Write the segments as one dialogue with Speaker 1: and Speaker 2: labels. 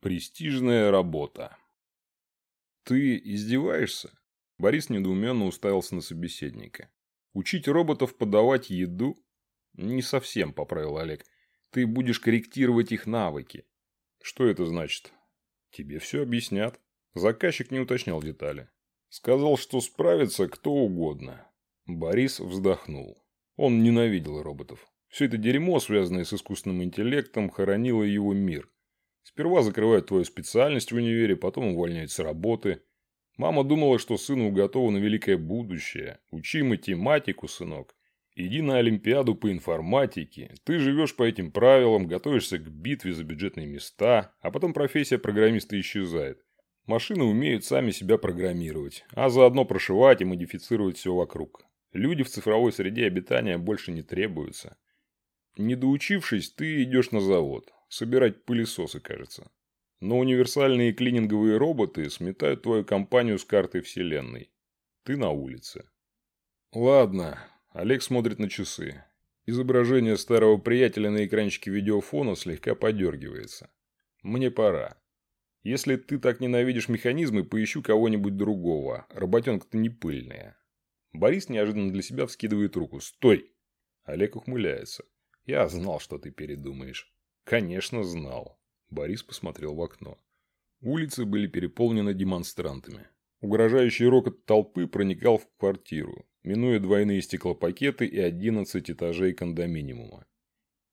Speaker 1: Престижная работа. Ты издеваешься? Борис недоуменно уставился на собеседника. Учить роботов подавать еду? Не совсем, поправил Олег. Ты будешь корректировать их навыки. Что это значит? Тебе все объяснят. Заказчик не уточнял детали. Сказал, что справится кто угодно. Борис вздохнул. Он ненавидел роботов. Все это дерьмо, связанное с искусственным интеллектом, хоронило его мир. Сперва закрывают твою специальность в универе, потом увольняют с работы. Мама думала, что сыну уготовано великое будущее. Учи математику, сынок. Иди на Олимпиаду по информатике. Ты живешь по этим правилам, готовишься к битве за бюджетные места, а потом профессия программиста исчезает. Машины умеют сами себя программировать, а заодно прошивать и модифицировать все вокруг. Люди в цифровой среде обитания больше не требуются. Не доучившись, ты идешь на завод. Собирать пылесосы, кажется. Но универсальные клининговые роботы сметают твою компанию с карты вселенной. Ты на улице. Ладно. Олег смотрит на часы. Изображение старого приятеля на экранчике видеофона слегка подергивается. Мне пора. Если ты так ненавидишь механизмы, поищу кого-нибудь другого. Работенка-то не пыльная. Борис неожиданно для себя вскидывает руку. «Стой!» Олег ухмыляется. «Я знал, что ты передумаешь». Конечно, знал. Борис посмотрел в окно. Улицы были переполнены демонстрантами. Угрожающий рокот толпы проникал в квартиру, минуя двойные стеклопакеты и 11 этажей кондоминиума.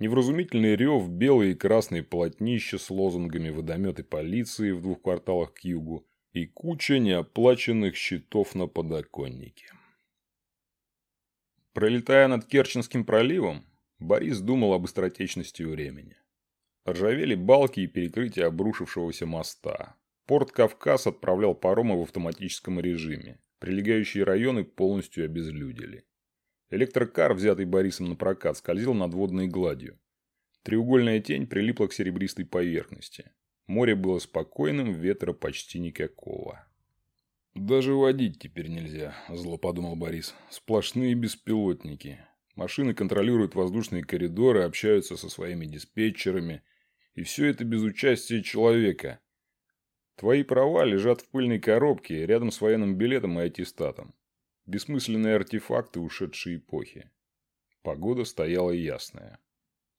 Speaker 1: Невразумительный рев, белые и красные полотнища с лозунгами водометы полиции в двух кварталах к югу и куча неоплаченных счетов на подоконнике. Пролетая над Керченским проливом, Борис думал об быстротечности времени. Ржавели балки и перекрытия обрушившегося моста. Порт Кавказ отправлял паромы в автоматическом режиме. Прилегающие районы полностью обезлюдили. Электрокар, взятый Борисом на прокат, скользил над водной гладью. Треугольная тень прилипла к серебристой поверхности. Море было спокойным, ветра почти никакого. «Даже водить теперь нельзя», – зло подумал Борис. «Сплошные беспилотники. Машины контролируют воздушные коридоры, общаются со своими диспетчерами. И все это без участия человека. Твои права лежат в пыльной коробке рядом с военным билетом и аттестатом. Бессмысленные артефакты ушедшей эпохи. Погода стояла ясная.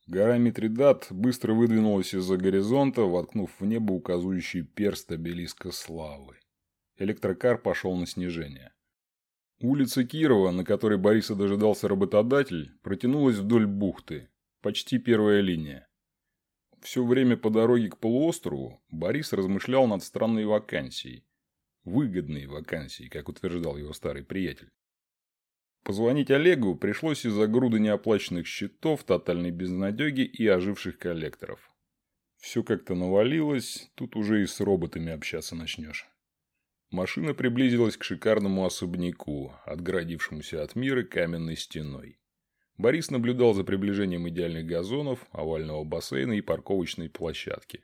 Speaker 1: Гора Митридат быстро выдвинулась из-за горизонта, воткнув в небо указывающий перст обелиска славы. Электрокар пошел на снижение. Улица Кирова, на которой Бориса дожидался работодатель, протянулась вдоль бухты. Почти первая линия. Все время по дороге к полуострову Борис размышлял над странной вакансией. Выгодной вакансией, как утверждал его старый приятель. Позвонить Олегу пришлось из-за груды неоплаченных счетов, тотальной безнадеги и оживших коллекторов. Все как-то навалилось, тут уже и с роботами общаться начнешь. Машина приблизилась к шикарному особняку, отгородившемуся от мира каменной стеной. Борис наблюдал за приближением идеальных газонов, овального бассейна и парковочной площадки.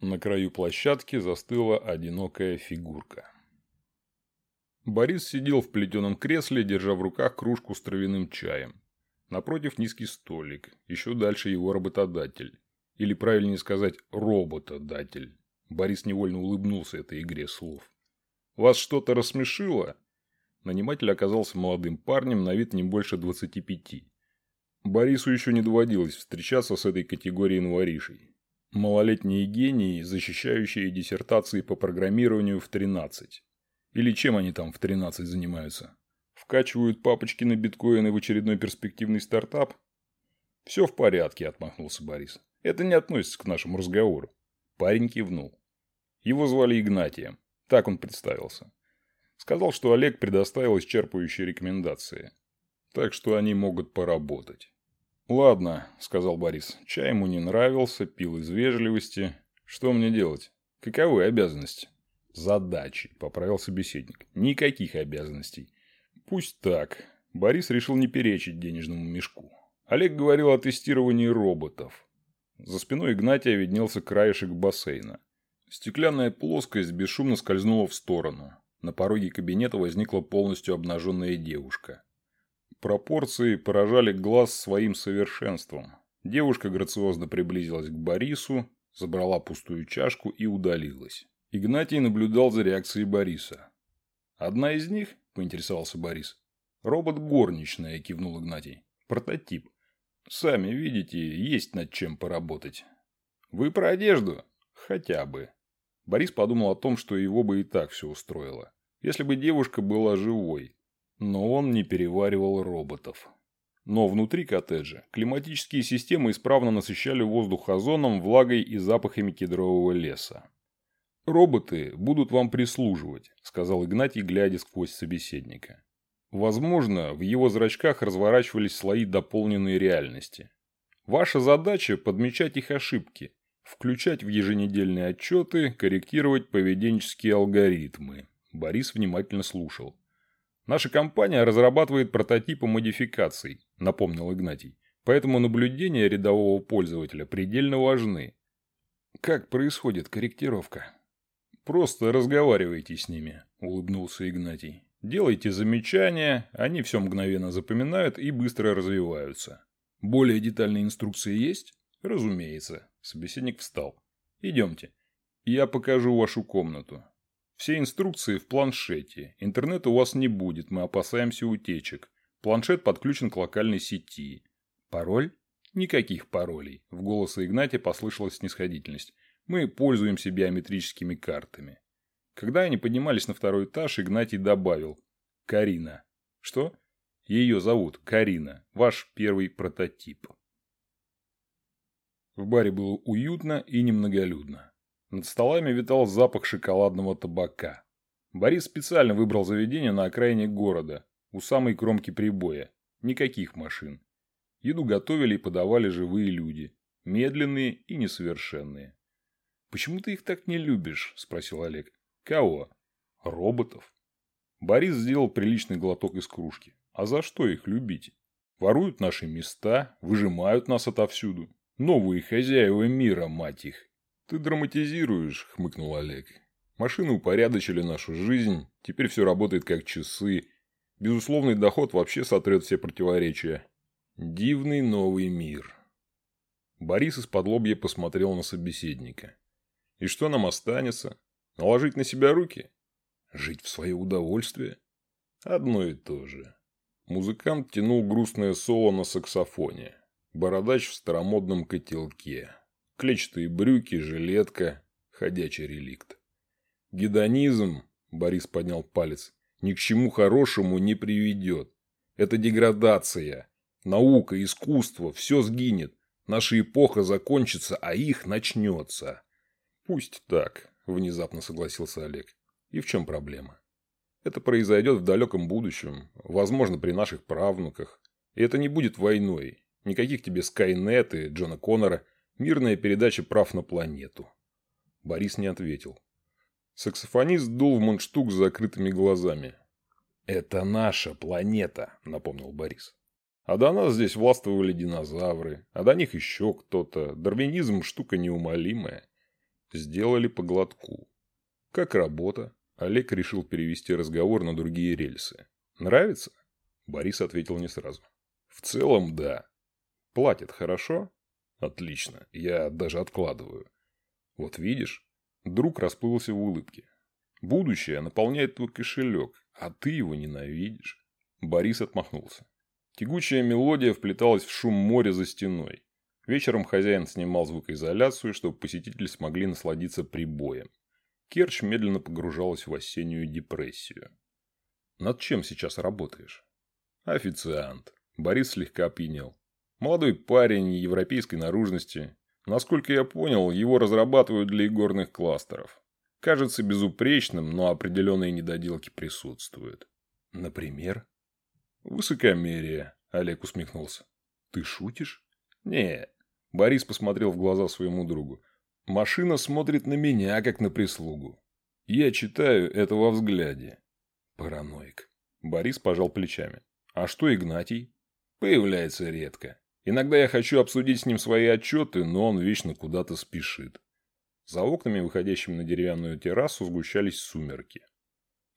Speaker 1: На краю площадки застыла одинокая фигурка. Борис сидел в плетеном кресле, держа в руках кружку с травяным чаем. Напротив низкий столик, еще дальше его работодатель. Или правильнее сказать, роботодатель. Борис невольно улыбнулся этой игре слов. Вас что-то рассмешило?» Наниматель оказался молодым парнем, на вид не больше 25. Борису еще не доводилось встречаться с этой категорией новоришей. Малолетние гении, защищающие диссертации по программированию в 13. Или чем они там в 13 занимаются? Вкачивают папочки на биткоины в очередной перспективный стартап? «Все в порядке», – отмахнулся Борис. «Это не относится к нашему разговору». Парень кивнул. Его звали Игнатием. Так он представился. Сказал, что Олег предоставил исчерпывающие рекомендации. Так что они могут поработать. «Ладно», – сказал Борис. Чай ему не нравился, пил из вежливости. «Что мне делать? Каковы обязанности?» «Задачи», – поправил собеседник. «Никаких обязанностей». «Пусть так». Борис решил не перечить денежному мешку. Олег говорил о тестировании роботов. За спиной Игнатия виднелся краешек бассейна. Стеклянная плоскость бесшумно скользнула в сторону. На пороге кабинета возникла полностью обнаженная девушка. Пропорции поражали глаз своим совершенством. Девушка грациозно приблизилась к Борису, забрала пустую чашку и удалилась. Игнатий наблюдал за реакцией Бориса. «Одна из них?» – поинтересовался Борис. «Робот горничная», – кивнул Игнатий. «Прототип. Сами видите, есть над чем поработать». «Вы про одежду?» «Хотя бы». Борис подумал о том, что его бы и так все устроило. Если бы девушка была живой. Но он не переваривал роботов. Но внутри коттеджа климатические системы исправно насыщали воздух озоном, влагой и запахами кедрового леса. «Роботы будут вам прислуживать», – сказал Игнатий, глядя сквозь собеседника. Возможно, в его зрачках разворачивались слои дополненной реальности. Ваша задача – подмечать их ошибки, включать в еженедельные отчеты, корректировать поведенческие алгоритмы. Борис внимательно слушал. «Наша компания разрабатывает прототипы модификаций», – напомнил Игнатий. «Поэтому наблюдения рядового пользователя предельно важны». «Как происходит корректировка?» «Просто разговаривайте с ними», – улыбнулся Игнатий. «Делайте замечания, они все мгновенно запоминают и быстро развиваются». «Более детальные инструкции есть?» «Разумеется». Собеседник встал. «Идемте. Я покажу вашу комнату. Все инструкции в планшете. Интернета у вас не будет, мы опасаемся утечек. Планшет подключен к локальной сети. Пароль? Никаких паролей. В голосе Игнатия послышалась снисходительность. Мы пользуемся биометрическими картами. Когда они поднимались на второй этаж, Игнатий добавил «Карина». Что? Ее зовут Карина, ваш первый прототип. В баре было уютно и немноголюдно. Над столами витал запах шоколадного табака. Борис специально выбрал заведение на окраине города, у самой кромки прибоя. Никаких машин. Еду готовили и подавали живые люди. Медленные и несовершенные. «Почему ты их так не любишь?» – спросил Олег. «Кого?» «Роботов». Борис сделал приличный глоток из кружки. «А за что их любить? Воруют наши места, выжимают нас отовсюду. Новые хозяева мира, мать их!» «Ты драматизируешь», – хмыкнул Олег. «Машины упорядочили нашу жизнь, теперь все работает как часы. Безусловный доход вообще сотрет все противоречия. Дивный новый мир». Борис из-под лобья посмотрел на собеседника. И что нам останется? Наложить на себя руки? Жить в свое удовольствие? Одно и то же. Музыкант тянул грустное соло на саксофоне. Бородач в старомодном котелке. Клетчатые брюки, жилетка. Ходячий реликт. Гедонизм, Борис поднял палец, ни к чему хорошему не приведет. Это деградация. Наука, искусство, все сгинет. Наша эпоха закончится, а их начнется. «Пусть так», – внезапно согласился Олег. «И в чем проблема? Это произойдет в далеком будущем, возможно, при наших правнуках. И это не будет войной. Никаких тебе Скайнет и Джона Коннора, мирная передача прав на планету». Борис не ответил. Саксофонист дул в мундштук с закрытыми глазами. «Это наша планета», – напомнил Борис. А до нас здесь властвовали динозавры, а до них еще кто-то. Дарвинизм – штука неумолимая. Сделали по глотку. Как работа? Олег решил перевести разговор на другие рельсы. Нравится? Борис ответил не сразу. В целом, да. Платят хорошо? Отлично. Я даже откладываю. Вот видишь? Друг расплылся в улыбке. Будущее наполняет твой кошелек, а ты его ненавидишь. Борис отмахнулся. Тягучая мелодия вплеталась в шум моря за стеной. Вечером хозяин снимал звукоизоляцию, чтобы посетители смогли насладиться прибоем. Керчь медленно погружалась в осеннюю депрессию. «Над чем сейчас работаешь?» «Официант». Борис слегка опьянел. «Молодой парень европейской наружности. Насколько я понял, его разрабатывают для игорных кластеров. Кажется безупречным, но определенные недоделки присутствуют». «Например?» «Высокомерие», – Олег усмехнулся. «Ты шутишь?» «Не». Борис посмотрел в глаза своему другу. «Машина смотрит на меня, как на прислугу. Я читаю это во взгляде». «Параноик». Борис пожал плечами. «А что Игнатий?» «Появляется редко. Иногда я хочу обсудить с ним свои отчеты, но он вечно куда-то спешит». За окнами, выходящими на деревянную террасу, сгущались сумерки.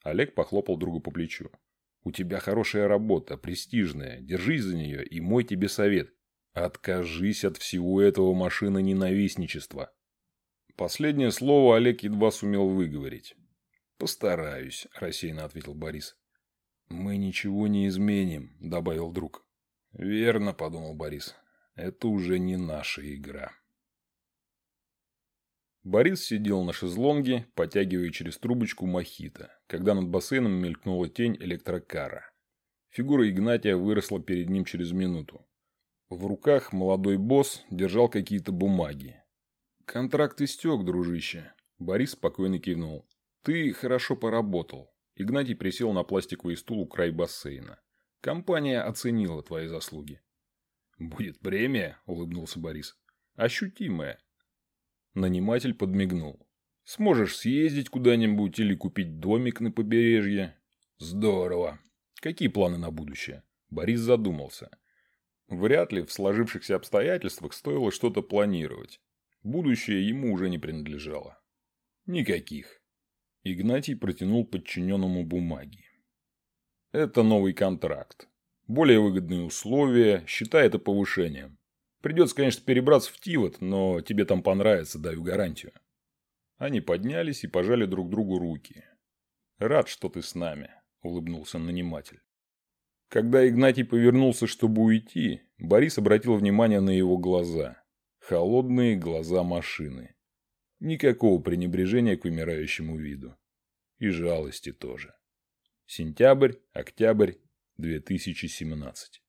Speaker 1: Олег похлопал другу по плечу. «У тебя хорошая работа, престижная. Держись за нее, и мой тебе совет. Откажись от всего этого машина ненавистничества. Последнее слово Олег едва сумел выговорить. «Постараюсь», – рассеянно ответил Борис. «Мы ничего не изменим», – добавил друг. «Верно», – подумал Борис. «Это уже не наша игра». Борис сидел на шезлонге, потягивая через трубочку мохито, когда над бассейном мелькнула тень электрокара. Фигура Игнатия выросла перед ним через минуту. В руках молодой босс держал какие-то бумаги. «Контракт истек, дружище», – Борис спокойно кивнул. «Ты хорошо поработал». Игнатий присел на пластиковый стул у края бассейна. «Компания оценила твои заслуги». «Будет премия?» – улыбнулся Борис. «Ощутимая». Наниматель подмигнул. «Сможешь съездить куда-нибудь или купить домик на побережье?» «Здорово. Какие планы на будущее?» Борис задумался. Вряд ли в сложившихся обстоятельствах стоило что-то планировать. Будущее ему уже не принадлежало. Никаких. Игнатий протянул подчиненному бумаги. Это новый контракт. Более выгодные условия, считай это повышением. Придется, конечно, перебраться в Тивот, но тебе там понравится, даю гарантию. Они поднялись и пожали друг другу руки. Рад, что ты с нами, улыбнулся наниматель. Когда Игнатий повернулся, чтобы уйти, Борис обратил внимание на его глаза. Холодные глаза машины. Никакого пренебрежения к вымирающему виду. И жалости тоже. Сентябрь, октябрь 2017